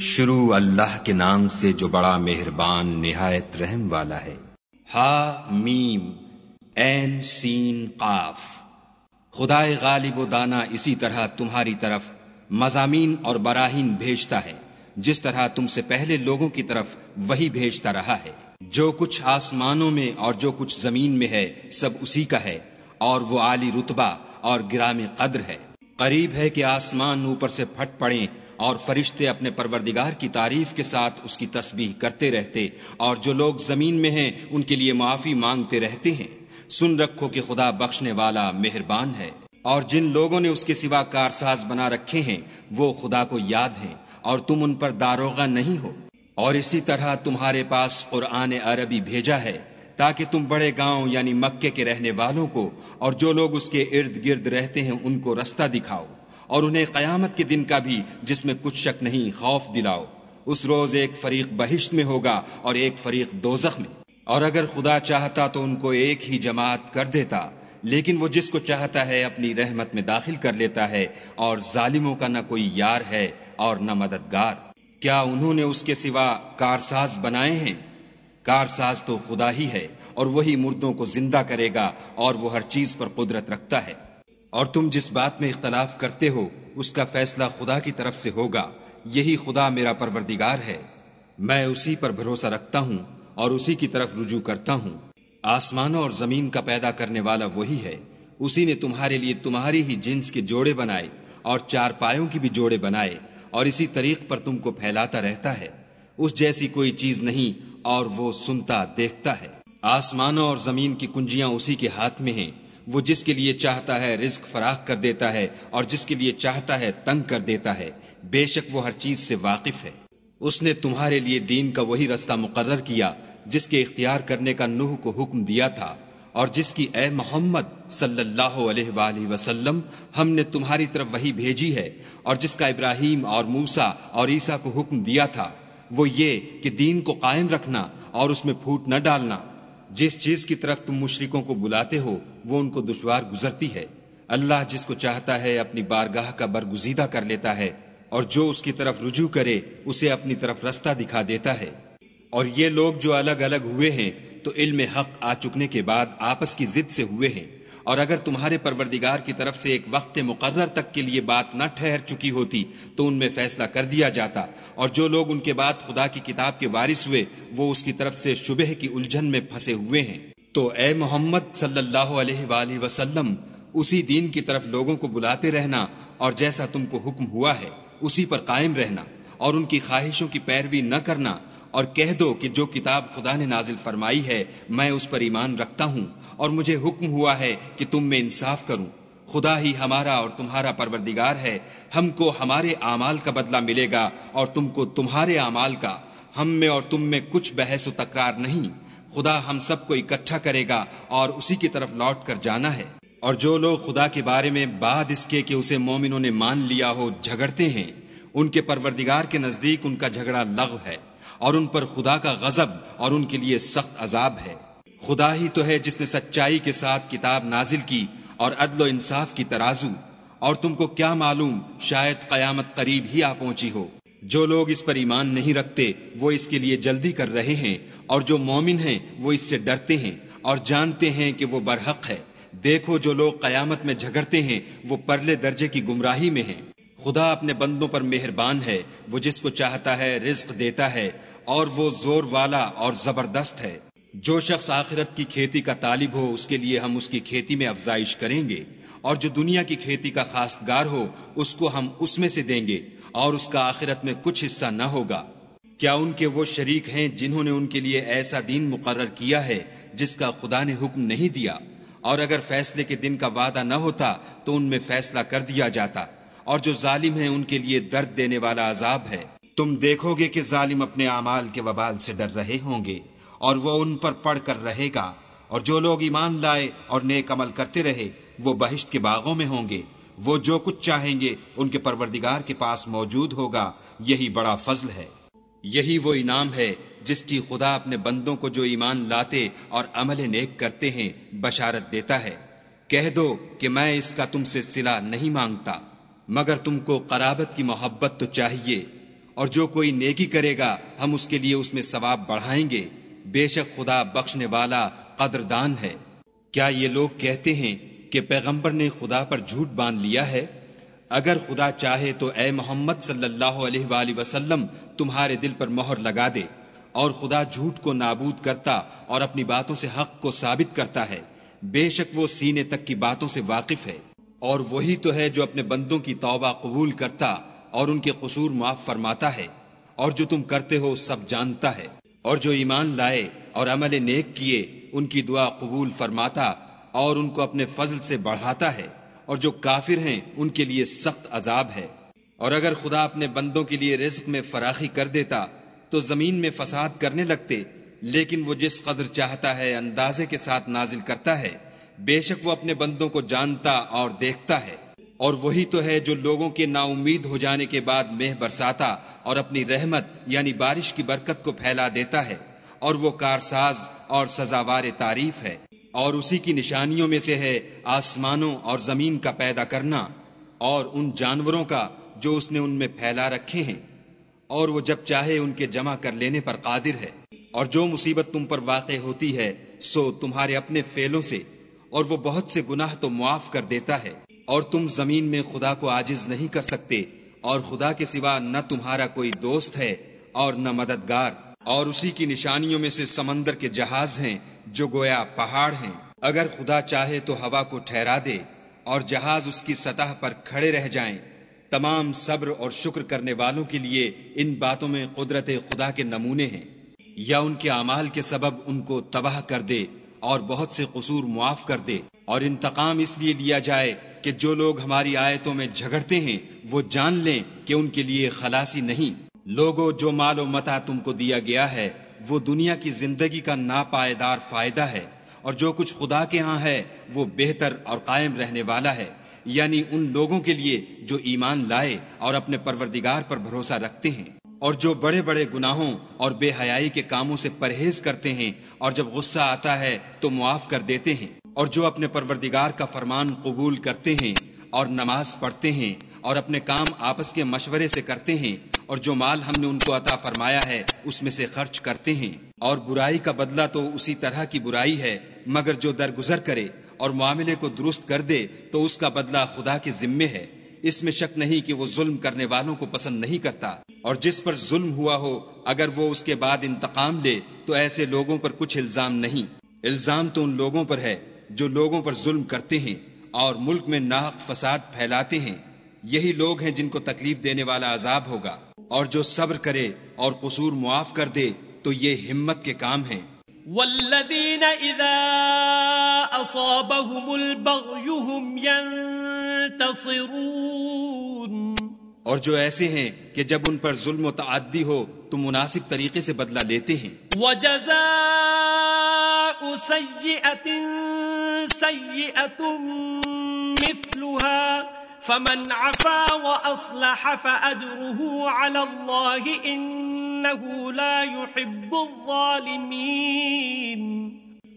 شروع اللہ کے نام سے جو بڑا مہربان نہایت رحم والا ہے۔ ہا، میم، این، سین، قاف۔ خدائے غالب و دانا اسی طرح تمہاری طرف مضامین اور براہین بھیجتا ہے، جس طرح تم سے پہلے لوگوں کی طرف وہی بھیجتا رہا ہے۔ جو کچھ آسمانوں میں اور جو کچھ زمین میں ہے، سب اسی کا ہے، اور وہ عالی رتبہ اور گرام قدر ہے۔ قریب ہے کہ آسمان اوپر سے پھٹ پڑیں اور فرشتے اپنے پروردگار کی تعریف کے ساتھ اس کی تسبیح کرتے رہتے اور جو لوگ زمین میں ہیں، ان کے لیے معافی مانگتے رہتے ہیں۔ سن رکھو کہ خدا بخشنے والا مہربان ہے۔ اور جن لوگوں نے اس کے سوا کارساز بنا رکھے ہیں، وہ خدا کو یاد ہیں اور تم ان پر داروغہ نہیں ہو۔ اور اسی طرح تمہارے پاس قرآن عربی بھیجا ہے، تاکہ تم بڑے گاؤں یعنی مکے کے رہنے والوں کو اور جو لوگ اس کے ارد گرد رہتے ہیں، ان کو رستہ دکھاؤ۔ اور انہیں قیامت کے دن کا بھی جس میں کچھ شک نہیں خوف دلاؤ۔ اس روز ایک فریق بہشت میں ہوگا اور ایک فریق دوزخ میں۔ اور اگر خدا چاہتا تو ان کو ایک ہی جماعت کر دیتا، لیکن وہ جس کو چاہتا ہے اپنی رحمت میں داخل کر لیتا ہے اور ظالموں کا نہ کوئی یار ہے اور نہ مددگار۔ کیا انہوں نے اس کے سوا کارساز بنائے ہیں؟ کارساز تو خدا ہی ہے اور وہی مردوں کو زندہ کرے گا اور وہ ہر چیز پر قدرت رکھتا ہے۔ اور تم جس بات میں اختلاف کرتے ہو، اس کا فیصلہ خدا کی طرف سے ہوگا۔ یہی خدا میرا پروردگار ہے۔ میں اسی پر بھروسہ رکھتا ہوں اور اسی کی طرف رجوع کرتا ہوں۔ آسمانوں اور زمین کا پیدا کرنے والا وہی ہے۔ اسی نے تمہارے لیے تمہاری ہی جنس کے جوڑے بنائے اور چار پایوں کی بھی جوڑے بنائے اور اسی طریق پر تم کو پھیلاتا رہتا ہے۔ اس جیسی کوئی چیز نہیں اور وہ سنتا دیکھتا ہے۔ آسمانوں اور زمین کی کنجیاں اسی کے ہاتھ میں ہیں۔ وہ جس کے لیے چاہتا ہے رزق فراخ کر دیتا ہے اور جس کے لیے چاہتا ہے تنگ کر دیتا ہے، بے شک وہ ہر چیز سے واقف ہے۔ اس نے تمہارے لیے دین کا وہی رستہ مقرر کیا، جس کے اختیار کرنے کا نوح کو حکم دیا تھا۔ اور جس کی اے محمد صلی اللہ علیہ وآلہ وسلم، ہم نے تمہاری طرف وہی بھیجی ہے۔ اور جس کا ابراہیم اور موسا اور عیسیٰ کو حکم دیا تھا، وہ یہ کہ دین کو قائم رکھنا اور اس میں پھوٹ نہ ڈالنا۔ جس چیز کی طرف تم مشرکوں کو بلاتے ہو، وہ ان کو دشوار گزرتی ہے۔ اللہ جس کو چاہتا ہے، اپنی بارگاہ کا برگزیدہ کر لیتا ہے، اور جو اس کی طرف رجوع کرے، اسے اپنی طرف رستہ دکھا دیتا ہے۔ اور یہ لوگ جو الگ الگ ہوئے ہیں، تو علم حق آ چکنے کے بعد آپس کی ضد سے ہوئے ہیں۔ اور اگر تمہارے پروردگار کی طرف سے ایک وقت مقرر تک کے لیے بات نہ ٹھہر چکی ہوتی، تو ان میں فیصلہ کر دیا جاتا۔ اور جو لوگ ان کے بعد خدا کی کتاب کے وارث ہوئے، وہ اس کی طرف سے شبہ کی الجھن میں پھنسے ہوئے ہیں۔ تو اے محمد صلی اللہ علیہ وآلہ وسلم، اسی دین کی طرف لوگوں کو بلاتے رہنا، اور جیسا تم کو حکم ہوا ہے، اسی پر قائم رہنا۔ اور ان کی خواہشوں کی پیروی نہ کرنا، اور کہہ دو کہ جو کتاب خدا نے نازل فرمائی ہے، میں اس پر ایمان رکھتا ہوں۔ اور مجھے حکم ہوا ہے کہ تم میں انصاف کروں۔ خدا ہی ہمارا اور تمہارا پروردگار ہے۔ ہم کو ہمارے اعمال کا بدلہ ملے گا اور تم کو تمہارے اعمال کا۔ ہم میں اور تم میں کچھ بحث و تکرار نہیں۔ خدا ہم سب کو اکٹھا کرے گا اور اسی کی طرف لوٹ کر جانا ہے۔ اور جو لوگ خدا کے بارے میں بعد اس کے کہ اسے مومنوں نے مان لیا ہو جھگڑتے ہیں، ان کے پروردگار کے نزدیک ان کا جھگڑا لغ ہے اور ان پر خدا کا غضب اور ان کے لیے سخت عذاب ہے۔ خدا ہی تو ہے جس نے سچائی کے ساتھ کتاب نازل کی اور عدل و انصاف کی ترازو، اور تم کو کیا معلوم شاید قیامت قریب ہی آ پہنچی ہو۔ جو لوگ اس پر ایمان نہیں رکھتے، وہ اس کے لیے جلدی کر رہے ہیں، اور جو مومن ہیں، وہ اس سے ڈرتے ہیں اور جانتے ہیں کہ وہ برحق ہے۔ دیکھو، جو لوگ قیامت میں جھگڑتے ہیں، وہ پرلے درجے کی گمراہی میں ہیں۔ خدا اپنے بندوں پر مہربان ہے، وہ جس کو چاہتا ہے رزق دیتا ہے، اور وہ زور والا اور زبردست ہے۔ جو شخص آخرت کی کھیتی کا طالب ہو، اس کے لیے ہم اس کی کھیتی میں افزائش کریں گے۔ اور جو دنیا کی کھیتی کا خاص گار ہو، اس کو ہم اس میں سے دیں گے۔ اور اس کا آخرت میں کچھ حصہ نہ ہوگا۔ کیا ان کے وہ شریک ہیں جنہوں نے ان کے لیے ایسا دین مقرر کیا ہے جس کا خدا نے حکم نہیں دیا؟ اور اگر فیصلے کے دن کا وعدہ نہ ہوتا، تو ان میں فیصلہ کر دیا جاتا۔ اور جو ظالم ہیں، ان کے لیے درد دینے والا عذاب ہے۔ تم دیکھو گے کہ ظالم اپنے اعمال کے وبال سے ڈر رہے ہوں گے۔ اور وہ ان پر پڑھ کر رہے گا۔ اور جو لوگ ایمان لائے اور نیک عمل کرتے رہے، وہ بہشت کے باغوں میں ہوں گے۔ وہ جو کچھ چاہیں گے، ان کے پروردگار کے پاس موجود ہوگا۔ یہی بڑا فضل ہے۔ یہی وہ انعام ہے جس کی خدا اپنے بندوں کو جو ایمان لاتے اور عمل نیک کرتے ہیں، بشارت دیتا ہے۔ کہہ دو کہ میں اس کا تم سے سلا نہیں مانگتا، مگر تم کو قرابت کی محبت تو چاہیے۔ اور جو کوئی نیکی کرے گا، ہم اس کے لیے اس میں ثواب بڑھائیں گے۔ بے شک خدا بخشنے والا قدردان ہے۔ کیا یہ لوگ کہتے ہیں کہ پیغمبر نے خدا پر جھوٹ باندھ لیا ہے؟ اگر خدا چاہے تو اے محمد صلی اللہ علیہ وآلہ وسلم تمہارے دل پر مہر لگا دے۔ اور خدا جھوٹ کو نابود کرتا اور اپنی باتوں سے حق کو ثابت کرتا ہے۔ بے شک وہ سینے تک کی باتوں سے واقف ہے۔ اور وہی تو ہے جو اپنے بندوں کی توبہ قبول کرتا اور ان کے قصور معاف فرماتا ہے۔ اور جو تم کرتے ہو سب جانتا ہے۔ اور جو ایمان لائے اور عمل نیک کیے، ان کی دعا قبول فرماتا اور ان کو اپنے فضل سے بڑھاتا ہے، اور جو کافر ہیں، ان کے لیے سخت عذاب ہے۔ اور اگر خدا اپنے بندوں کے لیے رزق میں فراخی کر دیتا، تو زمین میں فساد کرنے لگتے، لیکن وہ جس قدر چاہتا ہے، اندازے کے ساتھ نازل کرتا ہے، بے شک وہ اپنے بندوں کو جانتا اور دیکھتا ہے۔ اور وہی تو ہے جو لوگوں کے نا امید ہو جانے کے بعد مہ برساتا اور اپنی رحمت یعنی بارش کی برکت کو پھیلا دیتا ہے اور وہ کارساز اور سزاوار تعریف ہے۔ اور اسی کی نشانیوں میں سے ہے آسمانوں اور زمین کا پیدا کرنا اور ان جانوروں کا جو اس نے ان میں پھیلا رکھے ہیں۔ اور وہ جب چاہے ان کے جمع کر لینے پر قادر ہے۔ اور جو مصیبت تم پر واقع ہوتی ہے، سو تمہارے اپنے فیلوں سے۔ اور وہ بہت سے گناہ تو معاف کر دیتا ہے۔ اور تم زمین میں خدا کو آجز نہیں کر سکتے، اور خدا کے سوا نہ تمہارا کوئی دوست ہے اور نہ مددگار، اور اسی کی نشانیوں میں سے سمندر کے جہاز ہیں جو گویا پہاڑ ہیں۔ اگر خدا چاہے تو ہوا کو ٹھہرا دے، اور جہاز اس کی سطح پر کھڑے رہ جائیں۔ تمام صبر اور شکر کرنے والوں کے لیے ان باتوں میں قدرت خدا کے نمونے ہیں۔ یا ان کے اعمال کے سبب ان کو تباہ کر دے اور بہت سے قصور معاف کر دے، اور انتقام اس لیے لیا جائے کہ جو لوگ ہماری آیتوں میں جھگڑتے ہیں، وہ جان لیں کہ ان کے لیے خلاصی نہیں۔ لوگوں جو مال و متا تم کو دیا گیا ہے، وہ دنیا کی زندگی کا ناپائیدار فائدہ ہے۔ اور جو کچھ خدا کے ہاں ہے، وہ بہتر اور قائم رہنے والا ہے۔ یعنی ان لوگوں کے لیے جو ایمان لائے اور اپنے پروردگار پر بھروسہ رکھتے ہیں۔ اور جو بڑے بڑے گناہوں اور بے حیائی کے کاموں سے پرہیز کرتے ہیں، اور جب غصہ آتا ہے، تو معاف کر دیتے ہیں۔ اور جو اپنے پروردگار کا فرمان قبول کرتے ہیں اور نماز پڑھتے ہیں اور اپنے کام آپس کے مشورے سے کرتے ہیں اور جو مال ہم نے ان کو عطا فرمایا ہے، اس میں سے خرچ کرتے ہیں۔ اور برائی کا بدلہ تو اسی طرح کی برائی ہے، مگر جو درگزر کرے اور معاملے کو درست کر دے تو اس کا بدلہ خدا کے ذمے ہے۔ اس میں شک نہیں کہ وہ ظلم کرنے والوں کو پسند نہیں کرتا۔ اور جس پر ظلم ہوا ہو، اگر وہ اس کے بعد انتقام لے تو ایسے لوگوں پر کچھ الزام نہیں۔ الزام تو ان لوگوں پر ہے۔ جو لوگوں پر ظلم کرتے ہیں اور ملک میں ناحق فساد پھیلاتے ہیں یہی لوگ ہیں جن کو تکلیف دینے والا عذاب ہوگا۔ اور جو صبر کرے اور قصور معاف کر دے تو یہ ہمت کے کام ہیں۔ والذین اذا اصابهم البغی هم ینتصرون اور جو ایسے ہیں کہ جب ان پر ظلم و تعدی ہو تو مناسب طریقے سے بدلہ لیتے ہیں۔ وجزاء سیئت سیئت مثلها، فمن عفا واصلح فاجره على الله انه لا يحب الظالمين.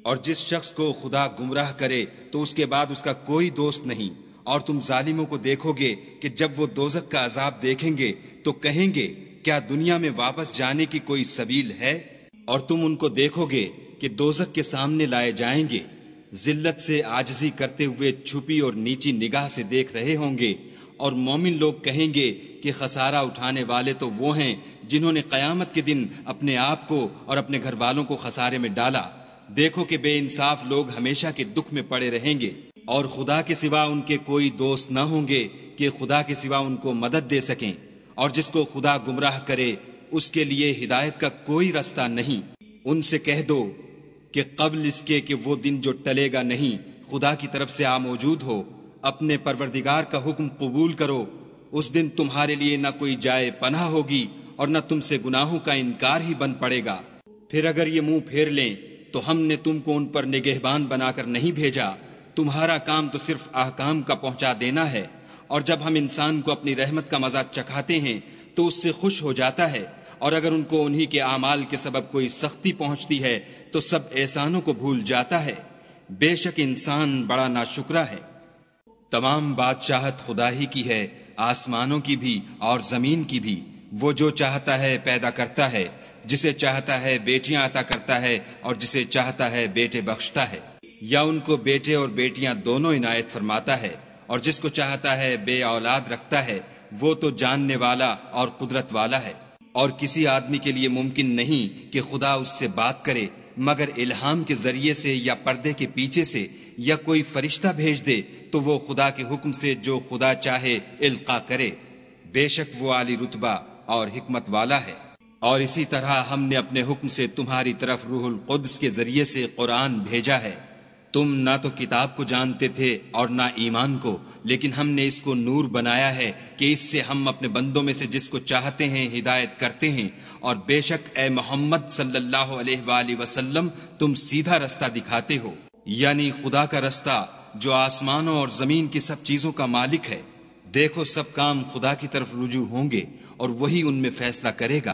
اور جس شخص کو خدا گمراہ کرے تو اس کے بعد اس کا کوئی دوست نہیں۔ اور تم ظالموں کو دیکھو گے کہ جب وہ دوزک کا عذاب دیکھیں گے تو کہیں گے، کیا دنیا میں واپس جانے کی کوئی سبیل ہے؟ اور تم ان کو دیکھو گے کہ دوزک کے سامنے لائے جائیں گے۔ ذلت سے آجزی کرتے ہوئے چھپی اور نیچی نگاہ سے دیکھ رہے ہوں گے اور مومن لوگ کہیں گے کہ خسارہ اٹھانے والے تو وہ ہیں جنہوں نے قیامت کے دن اپنے آپ کو اور اپنے گھر والوں کو خسارے میں ڈالا۔ دیکھو کہ بے انصاف لوگ ہمیشہ کے دکھ میں پڑے رہیں گے اور خدا کے سوا ان کے کوئی دوست نہ ہوں گے کہ خدا کے سوا ان کو مدد دے سکیں اور جس کو خدا گمراہ کرے اس کے لیے ہدایت کا کوئی رستہ نہیں۔ ان سے کہہ دو کہ قبل اس کے کہ وہ دن جو ٹلے گا نہیں، خدا کی طرف سے آ موجود ہو، اپنے پروردگار کا حکم قبول کرو۔ اس دن تمہارے لیے نہ کوئی جائے پناہ ہوگی اور نہ تم سے گناہوں کا انکار ہی بن پڑے گا۔ پھر اگر یہ منہ پھیر لیں، تو ہم نے تم کو ان پر نگہبان بنا کر نہیں بھیجا۔ تمہارا کام تو صرف احکام کا پہنچا دینا ہے۔ اور جب ہم انسان کو اپنی رحمت کا مزہ چکھاتے ہیں، تو اس سے خوش ہو جاتا ہے۔ اور اگر ان کو انہی کے اعمال کے سبب کوئی سختی پہنچتی ہے تو سب احسانوں کو بھول جاتا ہے۔ بے شک انسان بڑا نا ہے۔ تمام بادشاہت خدا ہی کی ہے، آسمانوں کی بھی اور زمین کی بھی۔ وہ جو چاہتا ہے پیدا کرتا ہے، جسے چاہتا ہے بیٹیاں عطا کرتا ہے اور جسے چاہتا ہے بیٹے بخشتا ہے۔ یا ان کو بیٹے اور بیٹیاں دونوں عنایت فرماتا ہے اور جس کو چاہتا ہے بے اولاد رکھتا ہے، وہ تو جاننے والا اور قدرت والا ہے۔ اور کسی آدمی کے لیے ممکن نہیں کہ خدا اس سے بات کرے۔ مگر الہام کے ذریعے سے یا پردے کے پیچھے سے یا کوئی فرشتہ بھیج دے تو وہ خدا کے حکم سے جو خدا چاہے القا کرے۔ بے شک وہ عالی رتبہ اور حکمت والا ہے۔ اور اسی طرح ہم نے اپنے حکم سے تمہاری طرف روح القدس کے ذریعے سے قرآن بھیجا ہے۔ تم نہ تو کتاب کو جانتے تھے اور نہ ایمان کو، لیکن ہم نے اس کو نور بنایا ہے کہ اس سے ہم اپنے بندوں میں سے جس کو چاہتے ہیں ہدایت کرتے ہیں اور بے شک اے محمد صلی اللہ علیہ وآلہ وسلم، تم سیدھا رستہ دکھاتے ہو۔ یعنی خدا کا رستہ جو آسمانوں اور زمین کی سب چیزوں کا مالک ہے۔ دیکھو سب کام خدا کی طرف رجوع ہوں گے اور وہی ان میں فیصلہ کرے گا۔